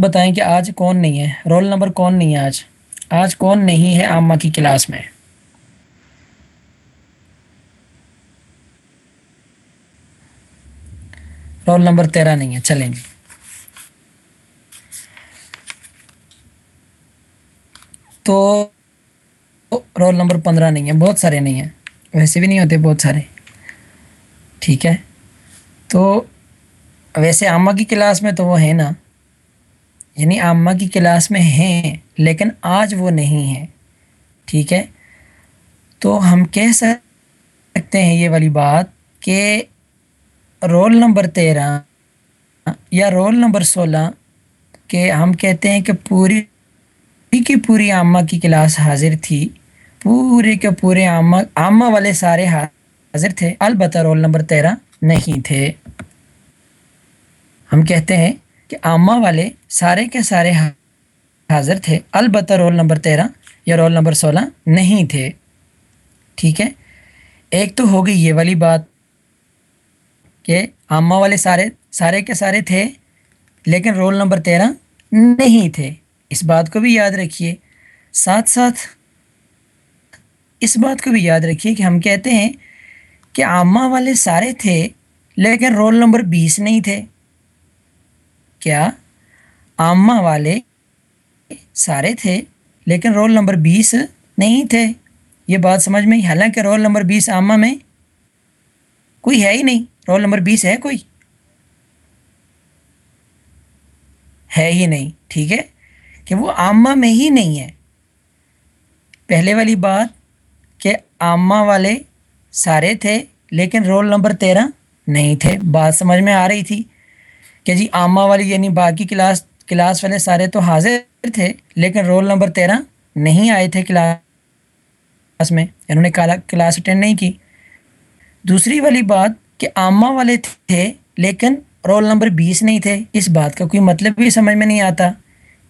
بتائیں کہ آج کون نہیں ہے؟ رول نمبر کون نہیں ہے آج؟ آج کون نہیں ہے عامہ کی کلاس میں؟ رول نمبر تیرہ نہیں ہے، چلیں گے۔ تو رول نمبر پندرہ نہیں ہے، بہت سارے نہیں ہیں۔ ویسے بھی نہیں ہوتے، بہت سارے۔ ٹھیک ہے۔ تو ویسے عامہ کی کلاس میں تو وہ ہے نا۔ یعنی عامہ کی کلاس میں ہیں، لیکن آج وہ نہیں ہیں۔ ٹھیک ہے؟ تو ہم کہہ سکتے ہیں یہ والی بات کہ رول نمبر تیرہ یا رول نمبر سولہ کہ ہم کہتے ہیں کہ پوری کی پوری عامہ کی کلاس حاضر تھی۔ پورے کے پورے عامہ عامہ والے سارے حاضر تھے، البتہ رول نمبر تیرہ نہیں تھے۔ ہم کہتے ہیں کہ عامہ والے سارے کے سارے حاضر تھے۔ البتہ رول نمبر تیرہ یا رول نمبر سولہ نہیں تھے۔ ٹھیک ہے؟ ایک تو ہو گئی یہ والی بات کہ عامہ والے سارے سارے کے سارے تھے، لیکن رول نمبر تیرہ نہیں تھے۔ اس بات کو بھی یاد رکھیے۔ ساتھ ساتھ اس بات کو بھی یاد رکھیے کہ ہم کہتے ہیں کہ عامہ والے سارے تھے، لیکن رول نمبر بیس نہیں تھے۔ کیا عامہ والے سارے تھے، لیکن رول نمبر بیس نہیں تھے۔ یہ بات سمجھ میں حالانکہ رول نمبر بیس عامہ میں کوئی ہے ہی نہیں۔ رول نمبر بیس ہے کوئی؟ ہے ہی نہیں، ٹھیک ہے؟ کہ وہ عامہ میں ہی نہیں ہے۔ پہلے والی بات کہ عامہ والے سارے تھے، لیکن رول نمبر تیرہ نہیں تھے۔ بات سمجھ میں آ رہی تھی۔ کہ جی عامہ والی یعنی باقی کلاس کلاس والے سارے تو حاضر تھے، لیکن رول نمبر تیرہ نہیں آئے تھے کلاس میں، انہوں نے کلاس اٹینڈ نہیں کی۔ دوسری والی بات کہ عامہ والے تھے، لیکن رول نمبر بیس نہیں تھے۔ اس بات کا کوئی مطلب بھی سمجھ میں نہیں آتا۔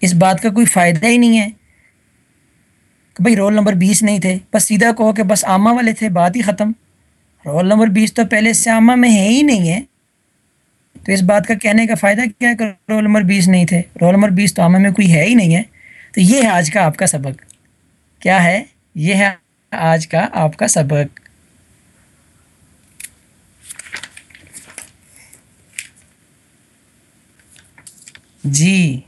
اس بات کا کوئی فائدہ ہی نہیں ہے کہ بھائی رول نمبر بیس نہیں تھے۔ بس سیدھا کہو کہ بس عامہ والے تھے، بات ہی ختم۔ رول نمبر بیس تو پہلے سے عامہ میں ہے ہی نہیں ہے۔ تو اس بات کا کہنے کا فائدہ کیا کہ رول نمبر بیس نہیں تھے؟ رول نمبر بیس تو عامہ میں کوئی ہے ہی نہیں ہے۔ تو یہ ہے آج کا آپ کا سبق۔ کیا ہے؟ یہ ہے آج کا آپ کا سبق۔ جی۔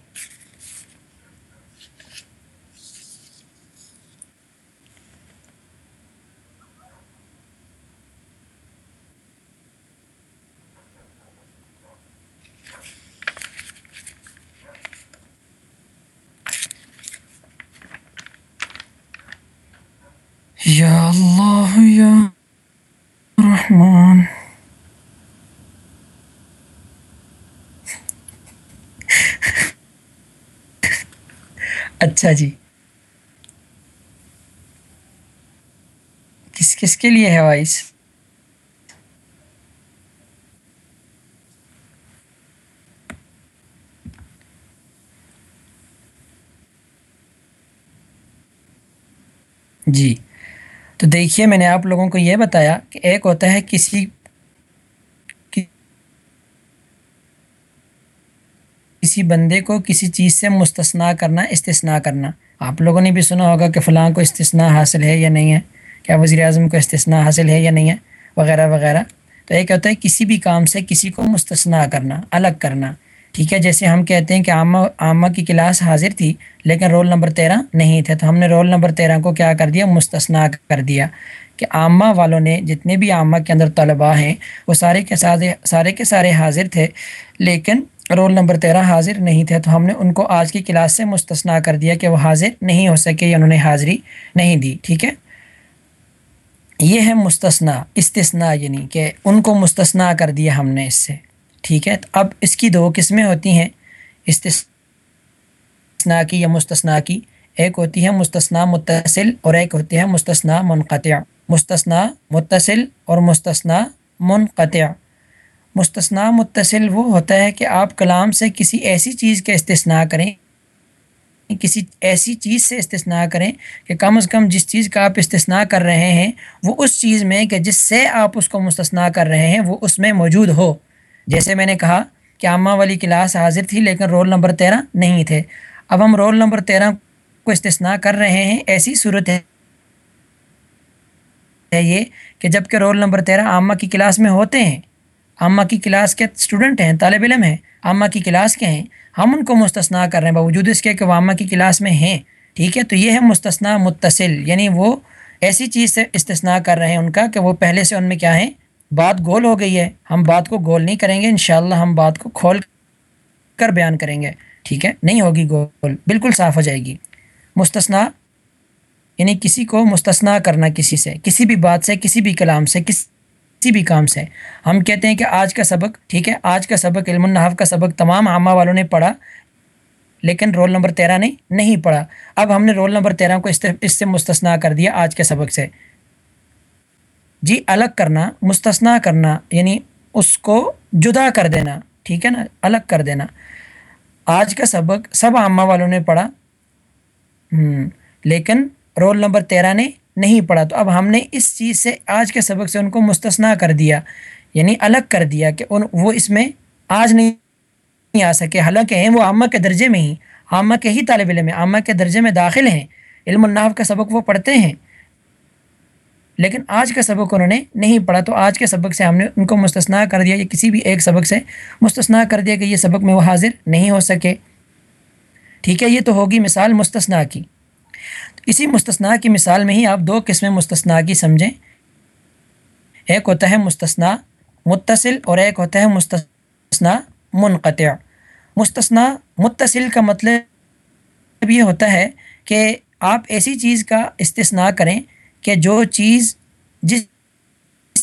یا اللہ یا رحمان اچھا جی. کس کس کے لیے ہے وائس جی تو دیکھیے میں نے آپ لوگوں کو یہ بتایا کہ ایک ہوتا ہے کسی کسی بندے کو کسی چیز سے مستثنا کرنا، استثنا کرنا۔ آپ لوگوں نے بھی سنا ہوگا کہ فلاں کو استثنا حاصل ہے یا نہیں ہے، کیا وزیر اعظم کو استثنا حاصل ہے یا نہیں ہے، وغیرہ وغیرہ۔ تو ایک ہوتا ہے کسی بھی کام سے کسی کو مستثنا کرنا، الگ کرنا۔ ٹھیک ہے، جیسے ہم کہتے ہیں کہ عامہ عامہ کی کلاس حاضر تھی، لیکن رول نمبر تیرہ نہیں تھے، تو ہم نے رول نمبر تیرہ کو کیا کر دیا؟ مستثنا کر دیا کہ عامہ والوں نے جتنے بھی عامہ کے اندر طلباء ہیں، وہ سارے کے سارے سارے کے سارے حاضر تھے، لیکن رول نمبر تیرہ حاضر نہیں تھے، تو ہم نے ان کو آج کی کلاس سے مستثنا کر دیا کہ وہ حاضر نہیں ہو سکے یا انہوں نے حاضری نہیں دی، ٹھیک ہے؟ یہ ہے مستثنا استثنا یعنی کہ ان کو مستثنا کر دیا ہم نے اس سے۔ ٹھیک ہے؟ اب اس کی دو قسمیں ہوتی ہیں استثنا کی یا مستثنا کی۔ ایک ہوتی ہے مستثنا متصل اور ایک ہوتی ہے مستثنا منقطع۔ مستثنا متصل اور مستثنا منقطع۔ مستثنا متصل وہ ہوتا ہے کہ آپ کلام سے کسی ایسی چیز کا استثنا کریں، کسی ایسی چیز سے استثنا کریں کہ کم از کم جس چیز کا آپ استثنا کر رہے ہیں، وہ اس چیز میں کہ جس سے آپ اس کو مستثنا کر رہے ہیں، وہ اس میں موجود ہو۔ جیسے میں نے کہا کہ عامہ والی کلاس حاضر تھی لیکن رول نمبر تیرہ نہیں تھے۔ اب ہم رول نمبر تیرہ کو استثناء کر رہے ہیں، ایسی صورت ہے۔ یہ کہ جبکہ رول نمبر تیرہ عامہ کی کلاس میں ہوتے ہیں، عامہ کی کلاس کے اسٹوڈنٹ ہیں، طالب علم ہیں، عامہ کی کلاس کے ہیں، ہم ان کو مستثنا کر رہے ہیں۔ باوجود اس کے کہ وہ عامہ کی کلاس میں ہیں، ٹھیک ہے؟ تو یہ ہے مستثنا متصل یعنی وہ ایسی چیز سے استثناء کر رہے ہیں ان کا کہ وہ پہلے سے ان میں کیا ہیں؟ بات گول ہو گئی ہے، ہم بات کو گول نہیں کریں گے، انشاءاللہ ہم بات کو کھول کر بیان کریں گے، ٹھیک ہے؟ نہیں ہوگی گول، بالکل صاف ہو جائے گی۔ مستثنا یعنی کسی کو مستثنا کرنا کسی سے، کسی بھی بات سے، کسی بھی کلام سے، کسی بھی کام سے۔ ہم کہتے ہیں کہ آج کا سبق، ٹھیک ہے؟ آج کا سبق، علم النحف کا سبق تمام عامہ والوں نے پڑھا، لیکن رول نمبر تیرہ نے نہیں پڑھا۔ اب ہم نے رول نمبر تیرہ کو اس سے مستثنا کر دیا آج کے سبق سے۔ جی الگ کرنا مستثنا کرنا یعنی اس کو جدا کر دینا، ٹھیک ہے نا؟ الگ کر دینا۔ آج کا سبق سب عامہ والوں نے پڑھا۔ لیکن رول نمبر تیرہ نے نہیں پڑھا۔ تو اب ہم نے اس چیز سے آج کے سبق سے ان کو مستثنا کر دیا یعنی الگ کر دیا کہ ان، وہ اس میں آج نہیں آ سکے۔ حالانکہ ہیں، وہ عامہ کے درجے میں ہی، عامہ کے ہی طالب علم ہیں، عامہ کے درجے میں داخل ہیں۔ علم الناف کا سبق وہ پڑھتے ہیں۔ لیکن آج کا سبق انہوں نے نہیں پڑھا، تو آج کے سبق سے ہم نے ان کو مستثنا کر دیا یا کسی بھی ایک سبق سے مستثنا کر دیا کہ یہ سبق میں وہ حاضر نہیں ہو سکے۔ ٹھیک ہے، یہ تو ہوگی مثال مستثنا کی۔ اسی مستثنا کی مثال میں ہی آپ دو قسمیں مستثنا کی سمجھیں۔ ایک ہوتا ہے مستثنا متصل اور ایک ہوتا ہے مستثنا منقطع۔ مستثنا متصل کا مطلب یہ ہوتا ہے کہ آپ ایسی چیز کا استثناء کریں کہ جو چیز جس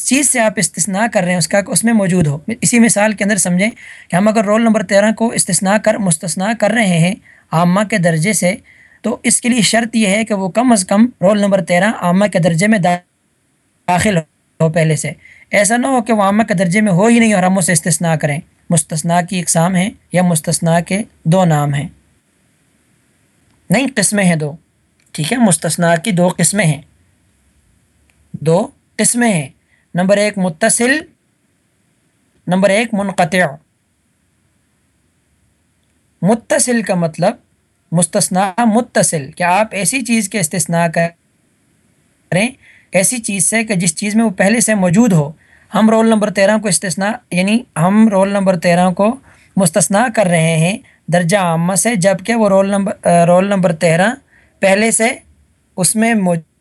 چیز سے آپ استثناء کر رہے ہیں، اس کا اس میں موجود ہو۔ اسی مثال کے اندر سمجھیں کہ ہم اگر رول نمبر تیرہ کو استثناء کر مستثنا کر رہے ہیں عامہ کے درجے سے، تو اس کے لیے شرط یہ ہے کہ وہ کم از کم رول نمبر تیرہ عامہ کے درجے میں داخل ہو پہلے سے۔ ایسا نہ ہو کہ وہ عامہ کے درجے میں ہو ہی نہیں اور ہم اسے استثناء کریں۔ مستثنا کی اقسام ہیں یا مستثنا کے دو نام ہیں۔ نہیں، قسمیں ہیں دو۔ ٹھیک ہے مستثنا کی دو قسمیں ہیں۔ دو قسمیں ہیں۔ نمبر ایک متصل، نمبر ایک منقطع۔ متصل کا مطلب مستثنا متصل، کہ آپ ایسی چیز کے استثناء کریں، ایسی چیز سے کہ جس چیز میں وہ پہلے سے موجود ہو۔ ہم رول نمبر تیرہ کو استثناء یعنی ہم رول نمبر تیرہ کو مستثنا کر رہے ہیں درجہ عامہ سے جبکہ وہ رول نمبر رول نمبر تیرہ پہلے سے اس میں موجود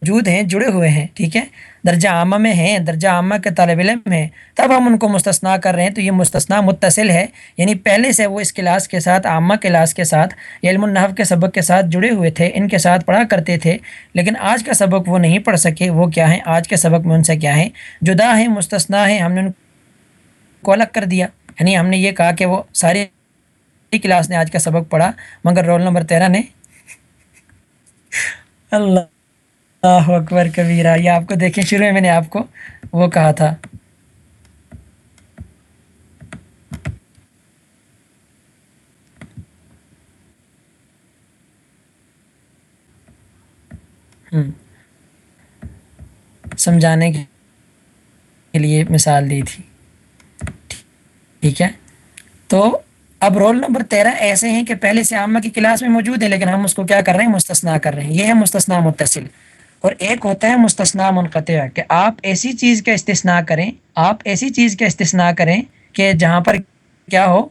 موجود ہیں، جڑے ہوئے ہیں، ٹھیک ہے؟ درجہ عامہ میں ہیں، درجہ عامہ کے طالب علم ہیں۔ تب ہم ان کو مستثنا کر رہے ہیں، تو یہ مستثنا متصل ہے۔ یعنی پہلے سے وہ اس کلاس کے ساتھ، عامہ کلاس کے ساتھ علم النحف کے سبق کے ساتھ جڑے ہوئے تھے، ان کے ساتھ پڑھا کرتے تھے۔ لیکن آج کا سبق وہ نہیں پڑھ سکے، وہ کیا ہیں؟ آج کے سبق میں ان سے کیا ہیں؟ جدا ہیں مستثنا ہیں، ہم نے ان کو الگ کر دیا۔ یعنی ہم نے یہ کہا کہ وہ ساری کلاس نے آج کا سبق پڑھا، مگر رول نمبر تیرہ نے۔ اللہ۔ اللہ اکبر کبیرہ، یہ آپ کو دیکھیں، شروع میں میں نے آپ کو وہ کہا تھا۔ سمجھانے کے لیے مثال دی تھی۔ ٹھیک ہے۔ تو اب رول نمبر تیرہ ایسے ہیں کہ پہلے سے عامہ کی کلاس میں موجود ہے لیکن ہم اس کو کیا کر رہے ہیں؟ مستثنا کر رہے ہیں۔ یہ ہے مستثنا متصل۔ اور ایک ہوتا ہے مستثنا منقطع کہ آپ ایسی چیز کا استثناء کریں، آپ ایسی چیز کا استثناء کریں کہ جہاں پر کیا ہو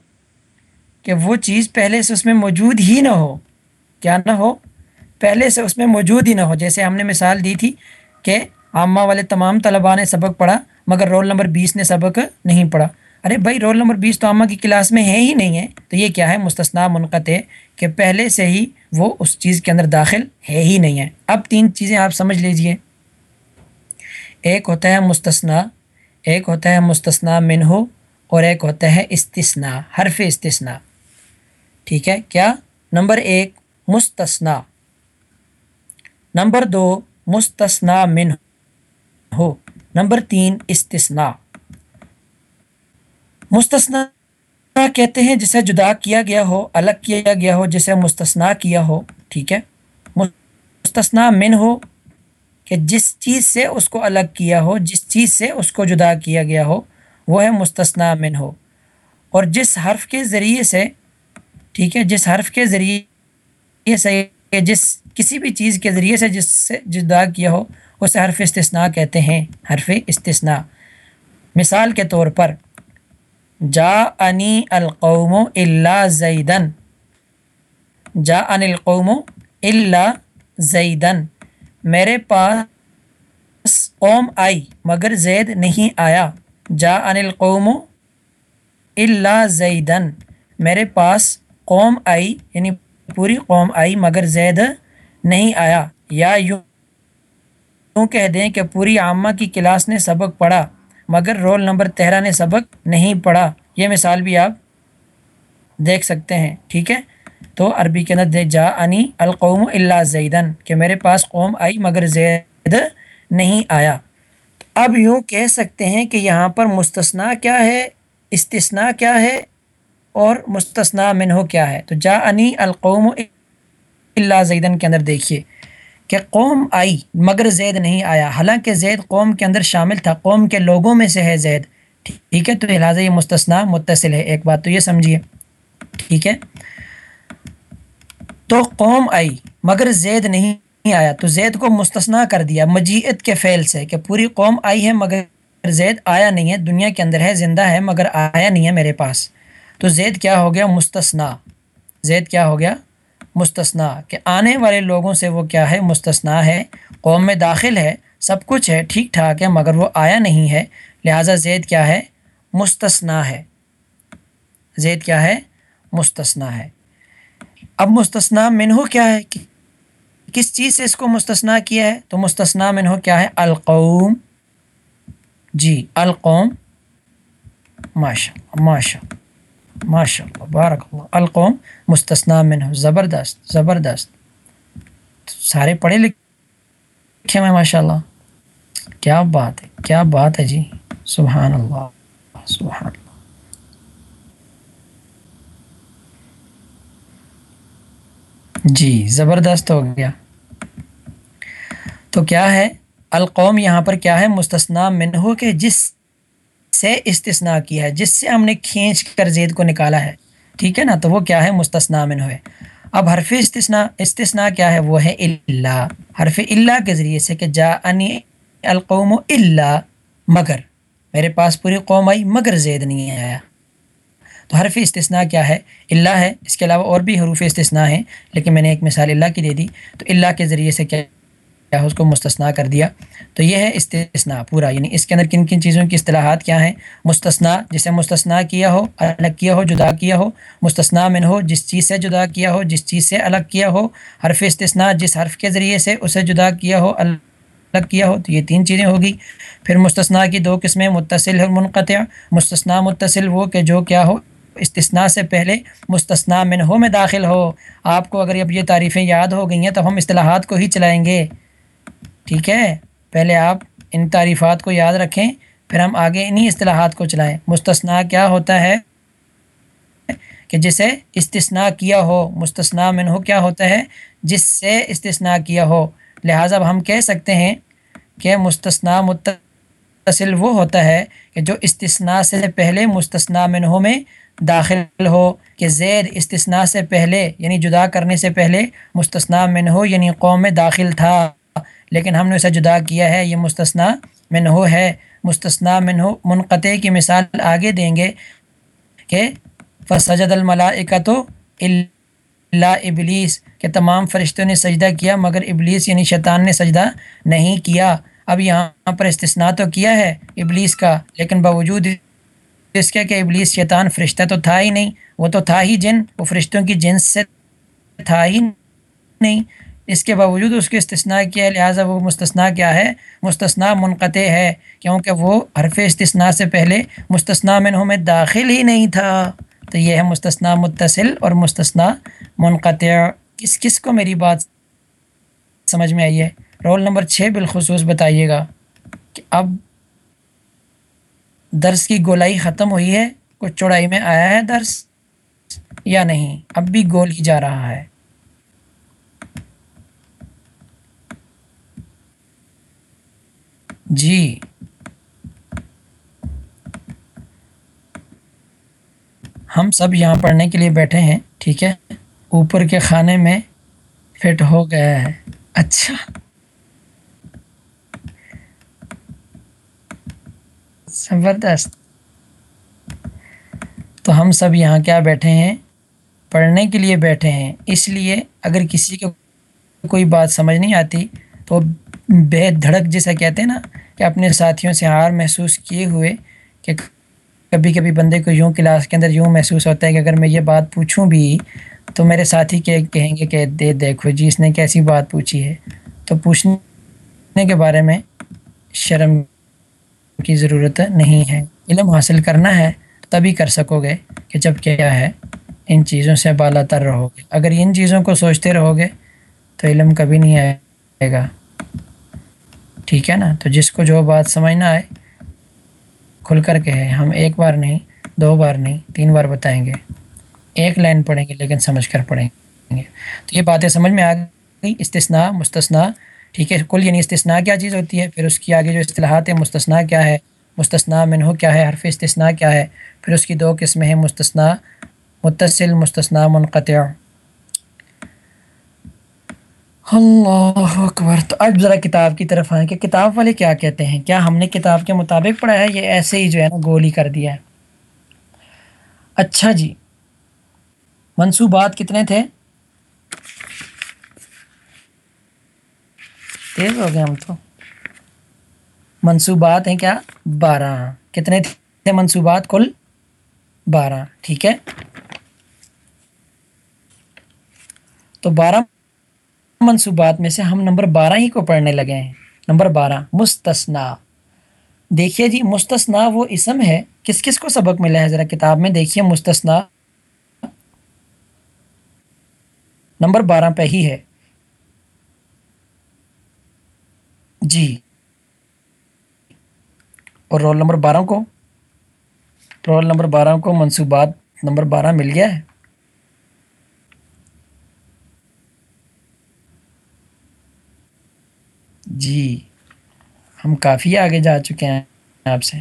کہ وہ چیز پہلے سے اس میں موجود ہی نہ ہو۔ کیا نہ ہو، پہلے سے اس میں موجود ہی نہ ہو۔ جیسے ہم نے مثال دی تھی کہ عامہ والے تمام طلباء نے سبق پڑھا، مگر رول نمبر بیس نے سبق نہیں پڑھا۔ ارے بھائی رول نمبر بیس تو عامہ کی کلاس میں ہے ہی نہیں ہے۔ تو یہ کیا ہے؟ مستثنا منقطع کہ پہلے سے ہی وہ اس چیز کے اندر داخل ہے ہی نہیں ہے۔ اب تین چیزیں آپ سمجھ لیجیے۔ ایک ہوتا ہے مستثنا ایک ہوتا ہے مستثنا من ہو اور ایک ہوتا ہے استثنا حرف استثنا ٹھیک ہے؟ کیا؟ نمبر ایک مستثنا نمبر دو مستثنا من ہو نمبر تین استثنا مستثنا کہتے ہیں جسے جدا کیا گیا ہو، الگ کیا گیا ہو، جسے مستثنا کیا ہو، ٹھیک ہے؟ مستثنا من ہو کہ جس چیز سے اس کو الگ کیا ہو، جس چیز سے اس کو جدا کیا گیا ہو، وہ ہے مستثنا من ہو۔ اور جس حرف کے ذریعے سے، ٹھیک ہے، جس حرف کے ذریعے سے جس کسی بھی چیز کے ذریعے سے جس سے جدا کیا ہو، اسے حرف استثناء کہتے ہیں، حرف استثناء مثال کے طور پر جا انی القوم اللہ زیدن۔ جا ان القوم اللہ زیدن۔ میرے پاس قوم آئی مگر زید نہیں آیا۔ جا ان القوم اللہ زیدن۔ میرے پاس قوم آئی یعنی پوری قوم آئی مگر زید نہیں آیا۔ یا یوں یوں کہہ دیں کہ پوری عامہ کی کلاس نے سبق پڑھا۔ مگر رول نمبر تیرہ نے سبق نہیں پڑھا۔ یہ مثال بھی آپ دیکھ سکتے ہیں، ٹھیک ہے؟ تو عربی کے اندر جا انی القوم اللہ زیدن، کہ میرے پاس قوم آئی مگر زید نہیں آیا۔ اب یوں کہہ سکتے ہیں کہ یہاں پر مستثنا کیا ہے استثنا کیا ہے اور مستثنا منہو کیا ہے۔ تو جا انی القوم اللہ زیدن کے اندر دیکھیے۔ کہ قوم آئی، مگر زید نہیں آیا۔ حالانکہ زید قوم کے اندر شامل تھا، قوم کے لوگوں میں سے ہے زید۔ ٹھیک ہے، تو لہٰذا یہ مستثنا متصل ہے۔ ایک بات تو یہ سمجھیے۔ ٹھیک ہے۔ تو قوم آئی، مگر زید نہیں آیا۔ تو زید کو مستثنا کر دیا مجیت کے فعل سے کہ پوری قوم آئی ہے، مگر زید آیا نہیں ہے۔ دنیا کے اندر ہے، زندہ ہے، مگر آیا نہیں ہے میرے پاس۔ تو زید کیا ہو گیا؟ مستثنا زید کیا ہو گیا؟ مستثنا کہ آنے والے لوگوں سے وہ کیا ہے؟ مستثنا ہے، قوم میں داخل ہے، سب کچھ ہے، ٹھیک ٹھاک ہے، مگر وہ آیا نہیں ہے۔ لہٰذا زید کیا ہے؟ مستثنا ہے۔ زید کیا ہے؟ مستثنا ہے۔ اب مستثنا منہو کیا ہے؟ کس چیز سے اس کو مستثنا کیا ہے؟ تو مستثنا منہو کیا ہے؟ القوم۔ جی القوم۔ ماشاء ماشاء ماشاء اللہ بارک اللہ القوم مستثنا منہ زبردست زبردست۔ سارے پڑھے لکھے میں ماشاء اللہ کیا بات ہے، کیا بات ہے جی۔ سبحان اللہ سبحان اللہ جی زبردست ہو گیا۔ تو کیا ہے، القوم یہاں پر کیا ہے؟ مستثنا منہو کے جس سے استثناء کیا ہے، جس سے ہم نے کھینچ کر زید کو نکالا ہے۔ ٹھیک ہے نا؟ تو وہ کیا ہے؟ مستثنا منہو ہے اب حرف استثناء استثناء کیا ہے؟ وہ ہے اللہ حرف اللہ کے ذریعے سے کہ جا انی القوم اللہ مگر۔ میرے پاس پوری قوم آئی، مگر زید نہیں آیا۔ تو حرف استثناء کیا ہے؟ اللہ ہے۔ اس کے علاوہ اور بھی حروف استثناء ہیں، لیکن میں نے ایک مثال اللہ کی دے دی۔ تو اللہ کے ذریعے سے کیا کیا اس کو مستثنا کر دیا؟ تو یہ ہے استثناء پورا یعنی اس کے اندر کن کن چیزوں کی اصطلاحات کیا ہیں؟ مستثنا جسے مستثنا کیا ہو، الگ کیا ہو، جدا کیا ہو مستثنا من ہو، جس چیز سے جدا کیا ہو، جس چیز سے الگ کیا ہو، حرف استثناء جس حرف کے ذریعے سے اسے جدا کیا ہو، الگ کیا ہو، تو یہ تین چیزیں ہوگی پھر مستثنا کی دو قسمیں، متصل اور منقطع۔ مستثنا متصل وہ کہ جو کیا ہو، استثناء سے پہلے مستثنا منہو میں داخل ہو۔ آپ کو اگر اب یہ تعریفیں یاد ہو گئی ہیں تو ہم اصطلاحات کو ہی چلائیں گے۔ ٹھیک ہے؟ پہلے آپ ان تعریفات کو یاد رکھیں، پھر ہم آگے انہی اصطلاحات کو چلائیں۔ مستثنا کیا ہوتا ہے؟ کہ جسے استثناء کیا ہو مستثنا منہ کیا ہوتا ہے؟ جس سے استثناء کیا ہو۔ لہٰذا اب ہم کہہ سکتے ہیں کہ مستثنا متصل وہ ہوتا ہے کہ جو استثناء سے پہلے مستثنا منہ میں داخل ہو، کہ زید استثناء سے پہلے یعنی جدا کرنے سے پہلے مستثنا منہ یعنی قوم میں داخل تھا۔ لیکن ہم نے اسے جدا کیا ہے، یہ مستثنا منہو ہے مستثنا منہو منقطع کی مثال آگے دیں گے کہ فسجد الملائکہ تو اللہ ابلیس کہ تمام فرشتوں نے سجدہ کیا مگر ابلیس یعنی شیطان نے سجدہ نہیں کیا۔ اب یہاں پر استثناء تو کیا ہے ابلیس کا، لیکن باوجود اس کے کہ ابلیس شیطان فرشتہ تو تھا ہی نہیں، وہ تو تھا ہی جن، وہ فرشتوں کی جنس سے تھا ہی نہیں۔ اس کے باوجود اس کے استثناء کیا ہے، لہٰذا وہ مستثنا کیا ہے؟ مستثنا منقطع ہے، کیونکہ وہ حرف استثناء سے پہلے مستثنا منہوں میں داخل ہی نہیں تھا۔ تو یہ ہے مستثنا متصل اور مستثنا منقطع۔ کس کس کو میری بات سمجھ میں آئی ہے؟ رول نمبر چھ بالخصوص بتائیے گا کہ اب درس کی گولائی ختم ہوئی ہے، کچھ چوڑائی میں آیا ہے درس یا نہیں؟ اب بھی گول ہی جا رہا ہے۔ جی۔ ہم سب یہاں پڑھنے کے لیے بیٹھے ہیں، ٹھیک ہے؟ اوپر کے خانے میں فٹ ہو گیا ہے۔ اچھا۔ زبردست۔ تو ہم سب یہاں کیا بیٹھے ہیں؟ پڑھنے کے لیے بیٹھے ہیں۔ اس لیے اگر کسی کو کوئی بات سمجھ نہیں آتی تو بے دھڑک جیسا کہتے ہیں نا کہ اپنے ساتھیوں سے ہار محسوس کیے ہوئے کہ کبھی کبھی بندے کو یوں کلاس کے اندر یوں محسوس ہوتا ہے کہ اگر میں یہ بات پوچھوں بھی تو میرے ساتھی کے کہیں گے کہ دے دیکھو جی اس نے کیسی بات پوچھی ہے۔ تو پوچھنے کے بارے میں شرم کی ضرورت نہیں ہے۔ علم حاصل کرنا ہے تبھی کر سکو گے کہ جب کیا ہے ان چیزوں سے بالا تر رہو گے۔ اگر ان چیزوں کو سوچتے رہو گے تو علم کبھی نہیں آئے گا۔ ٹھیک ہے نا؟ تو جس کو جو بات سمجھنا آئے کھل کر کے ہے۔ ہم ایک بار نہیں، دو بار نہیں، تین بار بتائیں گے۔ ایک لائن پڑھیں گے، لیکن سمجھ کر پڑھیں گے۔ تو یہ باتیں سمجھ میں آ گئی۔ استثناء مستثنا ٹھیک ہے؟ کل یعنی استثناء کیا چیز ہوتی ہے؟ پھر اس کی آگے جو اصطلاحات ہیں مستثنا کیا ہے؟ مستثنا منہو کیا ہے؟ حرف استثناء کیا ہے؟ پھر اس کی دو قسمیں ہیں مستثنا متصل مستثنا منقطع۔ اللہ اکبر۔ تو اب ذرا کتاب کی طرف آئیں کہ کتاب والے کیا کہتے ہیں؟ کیا ہم نے کتاب کے مطابق پڑھا ہے؟ یہ ایسے ہی جو ہے نا گولی کر دیا ہے۔ اچھا جی۔ منصوبات کتنے تھے؟ تیز ہو گئے ہم تو۔ منصوبات ہیں کیا؟ بارہ۔ کتنے تھے منصوبات؟ کل بارہ۔ ٹھیک ہے۔ تو بارہ منصوبات میں سے ہم نمبر بارہ ہی کو پڑھنے لگے ہیں۔ نمبر بارہ مستثنا دیکھیے جی مستثنا وہ اسم ہے۔ کس کس کو سبق ملا ہے؟ ذرا کتاب میں دیکھیے مستثنا نمبر بارہ پہ ہی ہے۔ جی۔ اور رول نمبر بارہ کو، رول نمبر بارہ کو منصوبات نمبر بارہ مل گیا ہے۔ جی ہم کافی آگے جا چکے ہیں آپ سے۔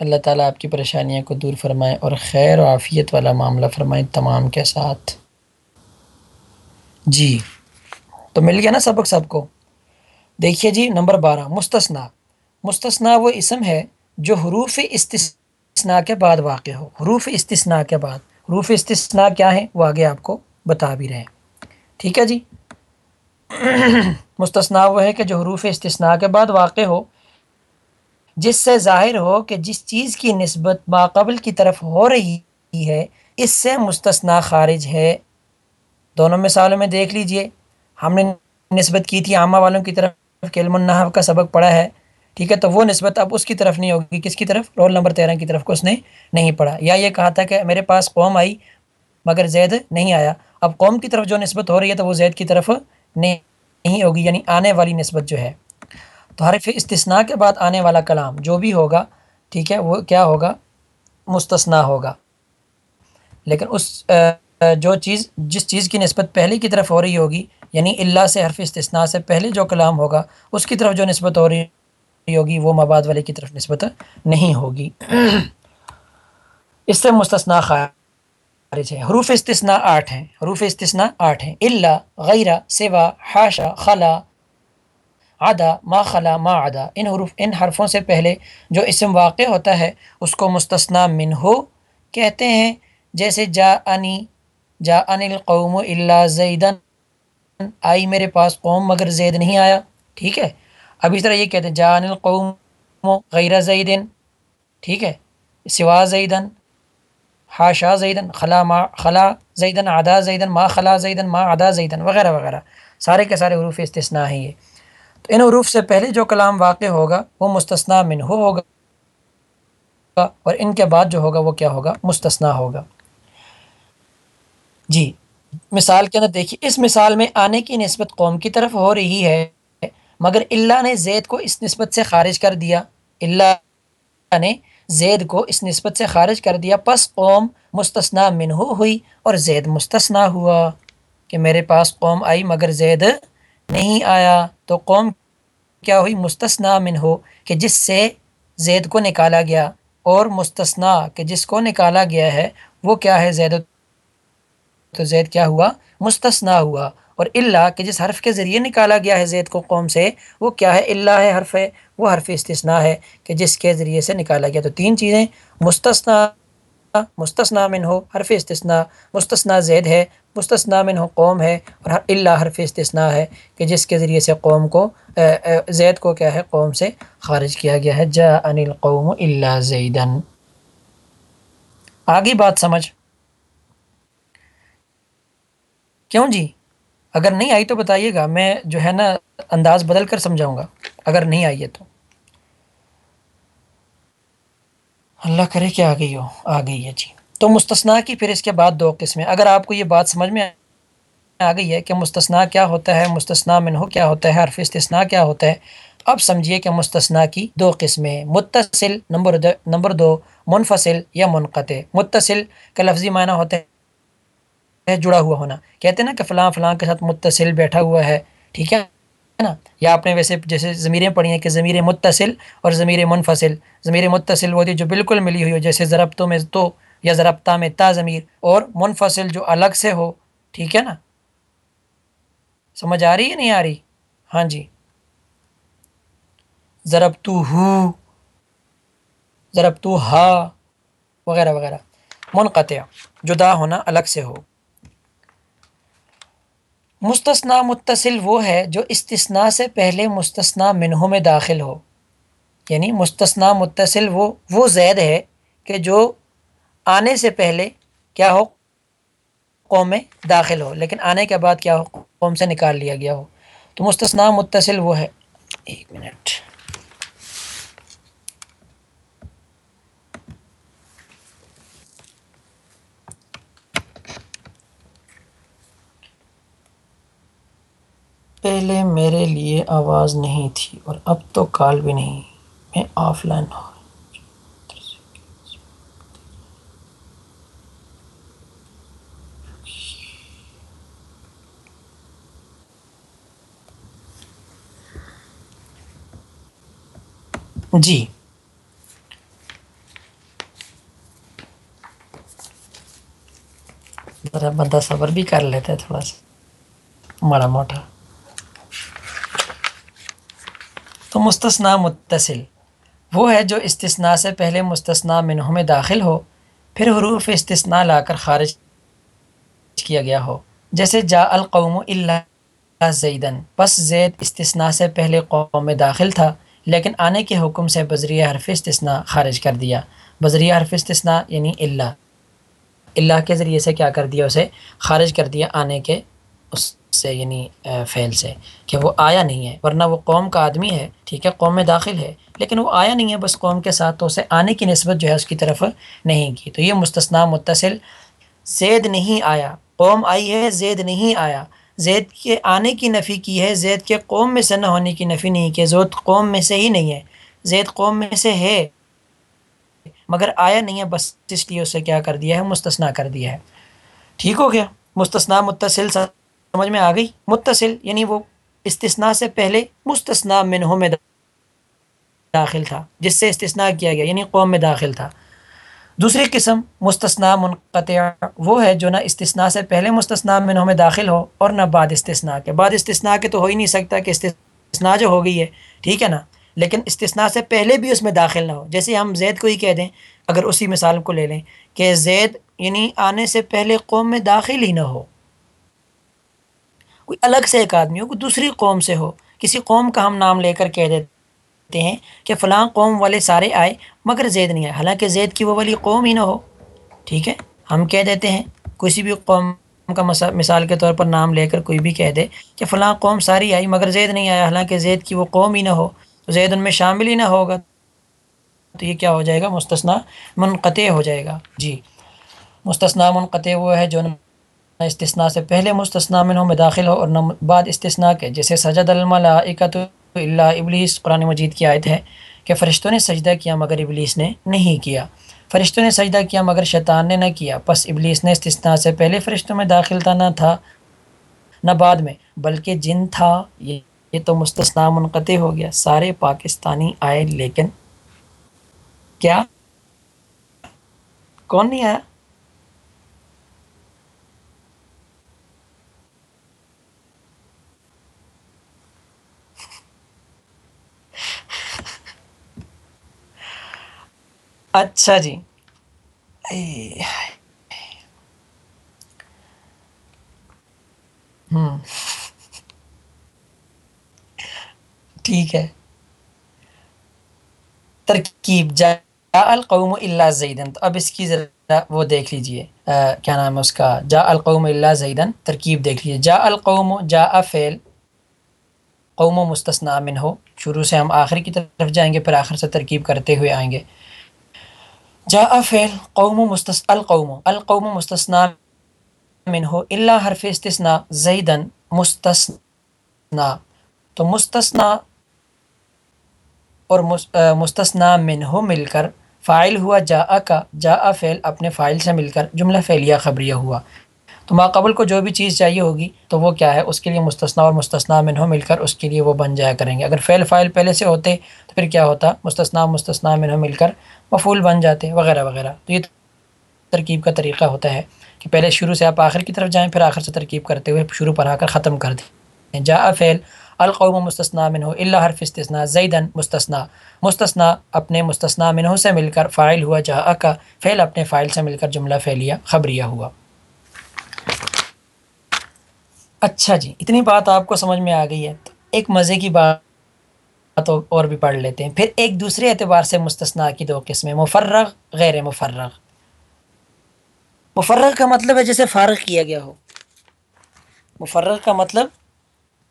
اللہ تعالیٰ آپ کی پریشانیوں کو دور فرمائے اور خیر و عافیت والا معاملہ فرمائے تمام کے ساتھ۔ جی تو مل گیا نا سبق سب کو۔ دیکھیے جی نمبر بارہ مستثنا مستثنا وہ اسم ہے جو حروف استثناء کے بعد واقع ہو۔ حروف استثناء کے بعد۔ حروف استثناء کیا ہیں؟ وہ آگے آپ کو بتا بھی رہے ہیں۔ ٹھیک ہے جی؟ مستثنا وہ ہے کہ جو حروف استثناء کے بعد واقع ہو، جس سے ظاہر ہو کہ جس چیز کی نسبت ماقبل کی طرف ہو رہی ہے، اس سے مستثنا خارج ہے۔ دونوں مثالوں میں دیکھ لیجیے۔ ہم نے نسبت کی تھی عامہ والوں کی طرف، کہ علم النحو کا سبق پڑھا ہے۔ ٹھیک ہے، تو وہ نسبت اب اس کی طرف نہیں ہوگی۔ کس کی طرف؟ رول نمبر تیرہ کی طرف کو اس نے نہیں پڑھا۔ یا یہ کہا تھا کہ میرے پاس قوم آئی مگر زید نہیں آیا۔ اب قوم کی طرف جو نسبت ہو رہی ہے، تو وہ زید کی طرف نہیں ہوگی یعنی آنے والی نسبت جو ہے۔ تو حرف استثناء کے بعد آنے والا کلام جو بھی ہوگا، ٹھیک ہے، وہ کیا ہوگا؟ مستثنا ہوگا۔ لیکن اس جو چیز، جس چیز کی نسبت پہلے کی طرف ہو رہی ہوگی یعنی اللہ سے حرف استثناء سے پہلے جو کلام ہوگا، اس کی طرف جو نسبت ہو رہی ہوگی، وہ مباد والے کی طرف نسبت نہیں ہوگی۔ اس سے مستثنا خارج ہے۔ حروف استثناء آٹھ ہیں۔ حروف استثناء آٹھ ہیں۔ اللہ غیرہ سوا حاشا خلا ادا ما خلا، ما ادا ان حروف، ان حرفوں سے پہلے جو اسم واقع ہوتا ہے، اس کو مستثنا من ہو کہتے ہیں۔ جیسے جا انی جا ان القوم اللہ زیدن۔ آئی میرے پاس قوم مگر زید نہیں آیا۔ ٹھیک ہے۔ اب اس طرح یہ کہتے ہیں جا ان القوم غیر زیدن، ٹھیک ہے، سوا زیدن، حاشا زیدن، خلا ما، خلا زیدن ادا زیدن، ما خلا زیدن، ما ادا زیدن، وغیرہ وغیرہ۔ سارے کے سارے حروف استثناء ہیں یہ۔ تو ان حروف سے پہلے جو کلام واقع ہوگا، وہ مستثنا من ہو ہوگا اور ان کے بعد جو ہوگا، وہ کیا ہوگا؟ مستثنا ہوگا۔ جی مثال کے اندر دیکھیے، اس مثال میں آنے کی نسبت قوم کی طرف ہو رہی ہے۔ مگر اللہ نے زید کو اس نسبت سے خارج کر دیا۔ اللہ نے زید کو اس نسبت سے خارج کر دیا۔ پس قوم مستثنا منہ ہوئی اور زید مستثنا ہوا کہ میرے پاس قوم آئی مگر زید نہیں آیا۔ تو قوم کیا ہوئی؟ مستثنا من ہو کہ جس سے زید کو نکالا گیا۔ اور مستثنا کہ جس کو نکالا گیا ہے وہ کیا ہے زید؟ تو زید کیا ہوا؟ مستثنا ہوا۔ اور اللہ کہ جس حرف کے ذریعے نکالا گیا ہے زید کو قوم سے، وہ کیا ہے؟ اللہ ہے حرف ہے وہ حرف استثناء ہے کہ جس کے ذریعے سے نکالا گیا۔ تو تین چیزیں مستثنا مستثنا من ہو حرف استثناء مستثنا زید ہے مستثنا من ہو قوم ہے، اور اللہ حرف استثناء ہے کہ جس کے ذریعے سے قوم کو زید کو کیا ہے؟ قوم سے خارج کیا گیا ہے۔ جا ان القوم اللہ زیدن آگے بات سمجھ۔ کیوں جی؟ اگر نہیں آئی تو بتائیے گا، میں جو ہے نا انداز بدل کر سمجھاؤں گا۔ اگر نہیں آئی ہے تو۔ اللہ کرے کہ آ گئی ہو، آ گئی ہے جی۔ تو مستثنا کی پھر اس کے بعد دو قسمیں۔ اگر آپ کو یہ بات سمجھ میں آ گئی ہے کہ مستثنا کیا ہوتا ہے مستثنا منہو کیا ہوتا ہے، حرف استثناء کیا ہوتا ہے، اب سمجھیے کہ مستثنا کی دو قسمیں۔ متصل نمبر دو نمبر دو، منفصل یا منقطع۔ متصل کا لفظی معنی ہوتا ہے جڑا ہوا ہونا۔ کہتے ہیں نا کہ فلاں فلاں کے ساتھ متصل بیٹھا ہوا ہے۔ ٹھیک ہے نا؟ یا آپ نے ویسے جیسے ضمیریں پڑھی ہیں کہ ضمیر متصل اور ضمیر منفصل۔ ضمیر متصل وہ تھی جو بالکل ملی ہوئی ہو، جیسے ضربتوں میں تو یا ضربتہ میں تا ضمیر اور منفصل جو الگ سے ہو۔ ٹھیک ہے نا؟ سمجھ آ رہی ہے نہیں آ رہی؟ ہاں جی۔ ضرب تو ہو ضرب تو ہا، وغیرہ وغیرہ۔ منقطع، جدا ہونا الگ سے ہو۔ مستثنا متصل وہ ہے جو استثناء سے پہلے مستثنا منہوں میں داخل ہو۔ یعنی مستثنا متصل وہ وہ زید ہے کہ جو آنے سے پہلے کیا ہو، قوم میں داخل ہو۔ لیکن آنے کے بعد کیا ہو، قوم سے نکال لیا گیا ہو۔ تو مستثنا متصل وہ ہے۔ ایک منٹ۔ پہلے میرے لیے آواز نہیں تھی اور اب تو کال بھی نہیں۔ میں آف لائن ہوں۔ جی۔ ذرا بندہ صبر بھی کر لیتا ہے تھوڑا سا۔ ماڑا موٹا۔ تو مستثنا متصل۔ وہ ہے جو استثناء سے پہلے مستثنا منہ میں داخل ہو، پھر حروف استثناء لا کر خارج کیا گیا ہو۔ جیسے جا القوم اللہ زیدن۔ بس زید استثناء سے پہلے قوم میں داخل تھا، لیکن آنے کے حکم سے بذریعہ حرف استثناء خارج کر دیا۔ بذریعہ حرف استثناء یعنی اللہ اللہ کے ذریعے سے کیا کر دیا، اسے خارج کر دیا آنے کے اس سے یعنی فعل سے، کہ وہ آیا نہیں ہے، ورنہ وہ قوم کا آدمی ہے، ٹھیک ہے، قوم میں داخل ہے، لیکن وہ آیا نہیں ہے، بس قوم کے ساتھ تو اسے آنے کی نسبت جو ہے اس کی طرف نہیں کی۔ تو یہ مستثنا متصل، زید نہیں آیا۔ قوم آئی ہے، زید نہیں آیا۔ زید کے آنے کی نفی کی ہے، زید کے قوم میں سے نہ ہونے کی نفی نہیں کہ زود قوم میں سے ہی نہیں ہے۔ زید قوم میں سے ہے، مگر آیا نہیں ہے، بس اس لیے اسے کیا کر دیا ہے مستثنا کر دیا ہے۔ ٹھیک ہو گیا۔ مستثنا متصل سمجھ میں آ گئی؟ متصل یعنی وہ استثناء سے پہلے مستثنا منہوں میں داخل تھا، جس سے استثناء کیا گیا یعنی قوم میں داخل تھا۔ دوسری قسم مستثنا منقطع وہ ہے جو نہ استثناء سے پہلے مستثنا منہوں میں داخل ہو اور نہ بعد استثناء کے۔ بعد استثناء کے تو ہو ہی نہیں سکتا کہ استثناء جو ہو گئی ہے، ٹھیک ہے نا؟ لیکن استثناء سے پہلے بھی اس میں داخل نہ ہو۔ جیسے ہم زید کو ہی کہہ دیں، اگر اسی مثال کو لے لیں کہ زید یعنی آنے سے پہلے قوم میں داخل ہی نہ ہو۔ کوئی الگ سے ایک آدمی ہو، کوئی دوسری قوم سے ہو۔ کسی قوم کا ہم نام لے کر کہہ دیتے ہیں کہ فلاں قوم والے سارے آئے مگر زید نہیں آئے۔ حالانکہ زید کی وہ والی قوم ہی نہ ہو۔ ٹھیک ہے؟ ہم کہہ دیتے ہیں، کسی بھی قوم کا مثال کے طور پر نام لے کر کوئی بھی کہہ دے کہ فلاں قوم ساری آئی مگر زید نہیں آیا، حالانکہ زید کی وہ قوم ہی نہ ہو۔ تو زید ان میں شامل ہی نہ ہوگا۔ تو یہ کیا ہو جائے گا؟ مستثنا منقطع ہو جائے گا۔ جی۔ مستثنا منقطع وہ ہے جو استثناء سے پہلے مستثنا منہوں میں داخل ہو اور نہ بعد استثناء کے، جیسے سجد الملائکۃ اللہ ابلیس، قرآن مجید کی آیت ہے کہ فرشتوں نے سجدہ کیا مگر ابلیس نے نہیں کیا۔ فرشتوں نے سجدہ کیا مگر شیطان نے نہ کیا۔ پس ابلیس نے استثناء سے پہلے فرشتوں میں داخل تھا نہ تھا، نہ بعد میں، بلکہ جن تھا۔ یہ یہ تو مستثنا منقطع ہو گیا۔ سارے پاکستانی آئے لیکن کیا؟ کون نہیں آیا؟ اچھا جی۔ ہوں۔ ٹھیک ہے۔ ترکیب، جا القوم اللہ زیدن تو اب اس کی ذرا وہ دیکھ لیجیے۔ کیا نام ہے اس کا؟ جا القوم اللہ زیدن ترکیب دیکھ لیجیے جا القوم، جا فعل۔ قوم و مستثنا من ہو شروع سے ہم آخر کی طرف جائیں گے، پھر آخر سے ترکیب کرتے ہوئے آئیں گے۔ جا فعل قوم مستث القوم القوم مستثنا من ہو اللہ حرف استثنا زیدن مستثنا تو مستثنا اور مستثنا من ہو مل کر فائل ہوا جا کا جا فعل اپنے فائل سے مل کر جملہ فعلیہ خبریہ ہوا۔ تو ماقبل کو جو بھی چیز چاہیے ہوگی تو وہ کیا ہے؟ اس کے لیے مستثنا اور مستثنا من ہو مل کر اس کے لیے وہ بن جایا کریں گے۔ اگر فعل فائل پہلے سے ہوتے تو پھر کیا ہوتا؟ مستثنا مستثنا من ہو مل کر مفول بن جاتے، وغیرہ وغیرہ۔ تو یہ ترکیب کا طریقہ ہوتا ہے کہ پہلے شروع سے آپ آخر کی طرف جائیں، پھر آخر سے ترکیب کرتے ہوئے شروع پر آ کر ختم کر دیں۔ جا فعل القوم مستثنا منہ اللہ حرف استثنا زیدن مستثنا مستثنا اپنے مستثنا منہ سے مل کر فائل ہوا جا کا فعل اپنے فائل سے مل کر جملہ فعلیہ، خبریہ ہوا۔ اچھا جی اتنی بات آپ کو سمجھ میں آ گئی ہے، تو ایک مزے کی بات اور بھی پڑھ لیتے ہیں۔ پھر ایک دوسرے اعتبار سے مستثنا کی دو قسمیں، مفرغ، غیر مفرغ۔ مفرغ کا مطلب ہے جسے فارغ کیا گیا ہو۔ مفرغ کا مطلب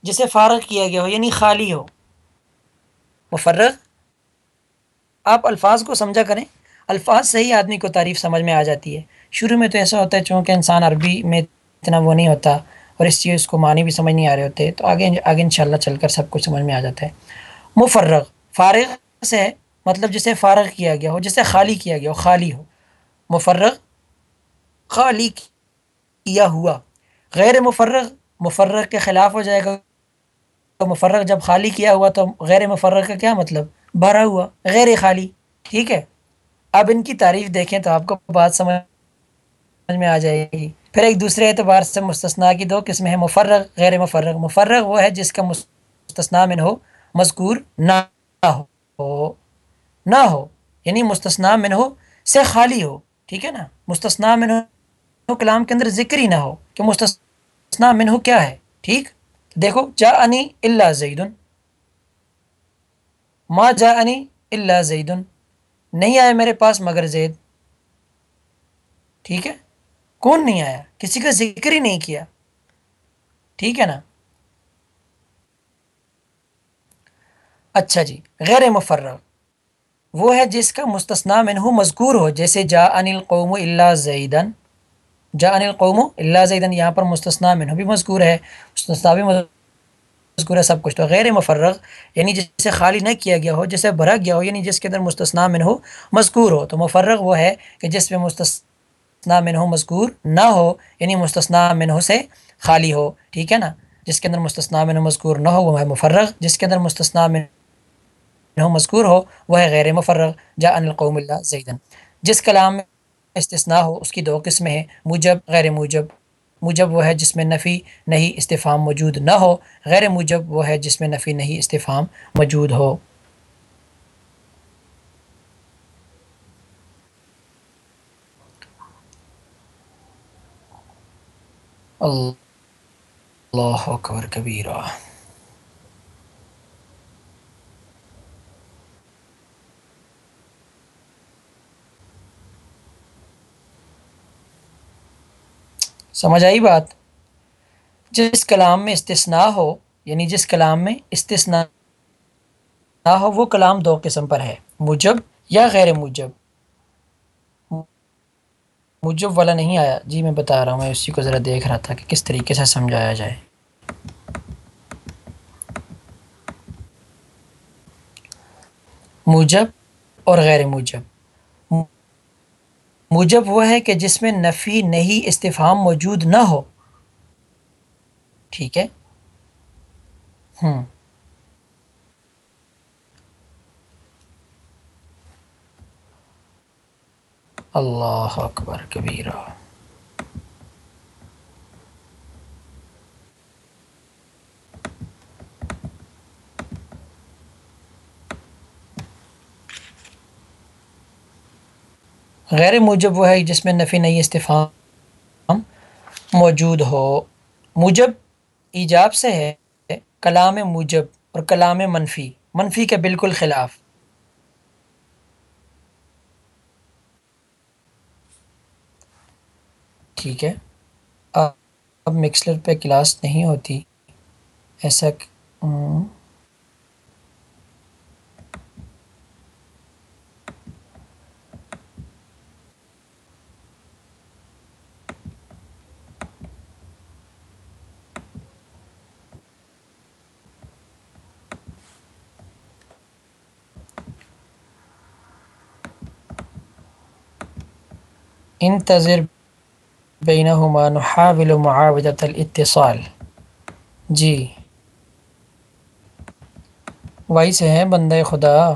جسے فارغ کیا گیا ہو یعنی خالی ہو۔ مفرغ، آپ الفاظ کو سمجھا کریں۔ الفاظ سے ہی آدمی کو تعریف سمجھ میں آ جاتی ہے۔ شروع میں تو ایسا ہوتا ہے، چونکہ انسان عربی میں اتنا وہ نہیں ہوتا۔ اور اس چیز کو معنی بھی سمجھ نہیں آ رہے ہوتے، تو آگے آگے ان شاء اللہ چل کر سب کچھ سمجھ میں آ جاتا ہے۔ مفرغ، فارغ سے مطلب جسے فارغ کیا گیا ہو، جسے خالی کیا گیا ہو، خالی ہو۔ مفرغ، خالی کیا ہوا۔ غیر مفرغ مفرغ کے خلاف ہو جائے گا۔ تو مفرغ جب خالی کیا ہوا تو غیر مفرغ کا کیا مطلب؟ بھرا ہوا، غیر خالی۔ ٹھیک ہے؟ اب ان کی تعریف دیکھیں تو آپ کو بات سمجھ میں آ جائے گی۔ پھر ایک دوسرے اعتبار سے مستثنا کی دو قسم ہے مفرغ، غیر مفرغ۔ مفرغ وہ ہے جس کا مستثنا من ہو، مذکور نہ ہو۔ نہ ہو یعنی مستثنا من ہو، سے خالی ہو، ٹھیک ہے نا؟ مستثنا من ہو، کلام کے اندر ذکر ہی نہ ہو۔ کہ مستثنا من ہو کیا ہے؟ ٹھیک؟ دیکھو جا انی اللہ زیدن۔ ما جا انی اللہ زیدن۔ نہیں آیا میرے پاس مگر زید۔ ٹھیک ہے؟ کون نہیں آیا؟ کسی کا ذکر ہی نہیں کیا۔ ٹھیک ہے نا؟ اچھا جی غیر مفرغ وہ ہے جس کا مستثنا منہ مذکور ہو، جیسے جا ان القوم اللہ زیدن جا ان القوم اللہ زیدن یہاں پر مستثنا منہ بھی مذکور ہے مستثنا بھی مذکور ہے، سب کچھ۔ تو غیر مفرغ یعنی جسے خالی نہ کیا گیا ہو، جسے بھرا گیا ہو یعنی جس کے اندر مستثنا منہ مذکور ہو۔ تو مفرغ وہ ہے کہ جس میں مستث مستثنا منہ مذکور نہ ہو یعنی مستثنا منہ سے خالی ہو، ٹھیک ہے نا؟ جس کے اندر مستثنا منہ مذکور نہ ہو، وہ ہے مفرغ، جس کے اندر مستثنا منہ مذکور ہو، وہ ہے غیر مفرغ جا ان القوم اللہ زیدن جس کلام میں استثناء ہو، اس کی دو قسمیں ہیں، موجب، غیر موجب۔ موجب وہ ہے جس میں نفی نہیں استفام موجود نہ ہو۔ غیر موجب وہ ہے جس میں نفی نہیں استفام موجود ہو۔ اللہ اکبر کبیرہ سمجھ آئی بات؟ جس کلام میں استثناء ہو یعنی جس کلام میں استثناء نہ ہو، وہ کلام دو قسم پر ہے مجب یا غیر مجب مجب والا نہیں آیا جی میں بتا رہا ہوں، میں اسی کو ذرا دیکھ رہا تھا کہ کس طریقے سے سمجھایا جائے۔ موجب اور غیر موجب۔ موجب وہ ہے کہ جس میں نفی نہیں استفام موجود نہ ہو۔ ٹھیک ہے؟ ہوں اللہ اکبر کبیرہ۔ غیر موجب وہ ہے جس میں نفی نہیں استفام موجود ہو۔ موجب ایجاب سے ہے، کلام موجب اور کلام منفی۔ منفی کے بالکل خلاف۔ ٹھیک ہے۔ اب مکسلر پہ کلاس نہیں ہوتی۔ ایسا انتظر بینہما نحاول معاودت الاتصال۔ جی۔ وہی سے ہیں بندہ خدا۔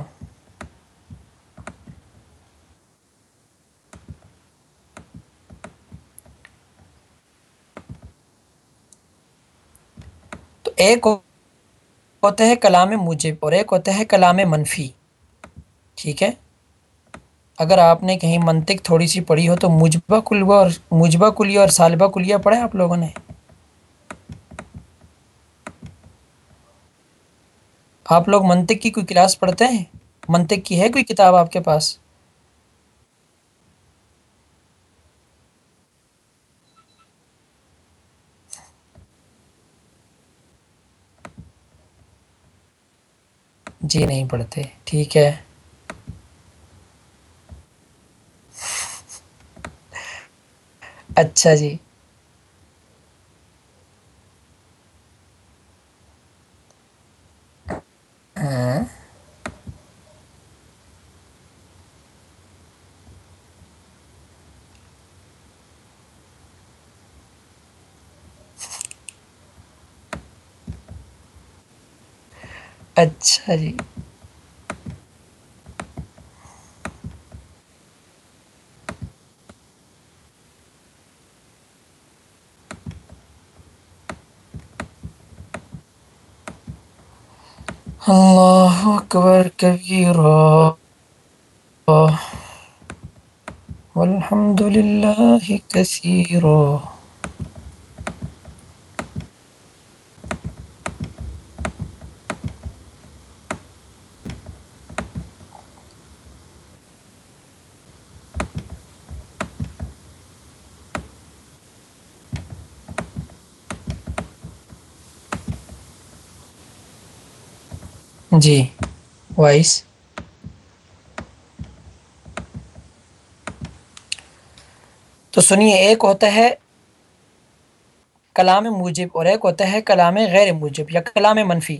تو ایک ہوتا ہے کلام موجب اور ایک ہوتا ہے کلام منفی۔ ٹھیک ہے؟ اگر آپ نے کہیں منطق تھوڑی سی پڑھی ہو تو مجبہ کلیہ اور مجبہ کلیہ اور سالبہ کلیہ پڑھا آپ لوگوں نے۔ آپ لوگ منطق کی کوئی کلاس پڑھتے ہیں؟ منطق کی ہے کوئی کتاب آپ کے پاس؟ جی نہیں پڑھتے، ٹھیک ہے۔ اچھا جی۔ ہاں۔ اچھا جی۔ اللہ اکبر کبیرہ والحمد للہ کثیرہ جی۔ وائس تو سنیے، ایک ہوتا ہے کلام موجب اور ایک ہوتا ہے کلام غیر موجب یا کلام منفی۔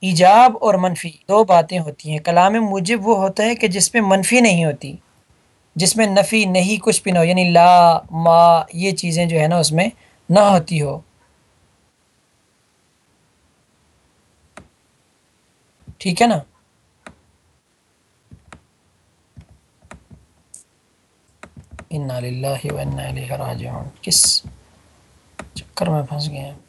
ایجاب اور منفی، دو باتیں ہوتی ہیں۔ کلام موجب وہ ہوتا ہے کہ جس میں منفی نہیں ہوتی، جس میں نفی نہیں، کچھ بھی نہ ہو یعنی لا، ما، یہ چیزیں جو ہے نا، اس میں نہ ہوتی ہو۔ ٹھیک ہے نا؟ انا للہ و انا الیہ راجعون۔ کس چکر میں پھنس گئے ہیں؟